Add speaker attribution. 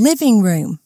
Speaker 1: living room.